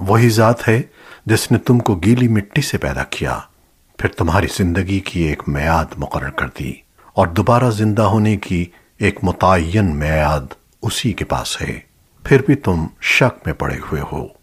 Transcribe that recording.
وہی ذات ہے جس نے تم کو گیلی مٹی سے پیدا کیا۔ پھر تمہاری زندگی کی ایک میعاد مقرر کر دی اور دوبارہ زندہ ہونے کی ایک متعین میعاد اسی کے پاس ہے۔ پھر بھی تم شک میں پڑے ہوئے ہو۔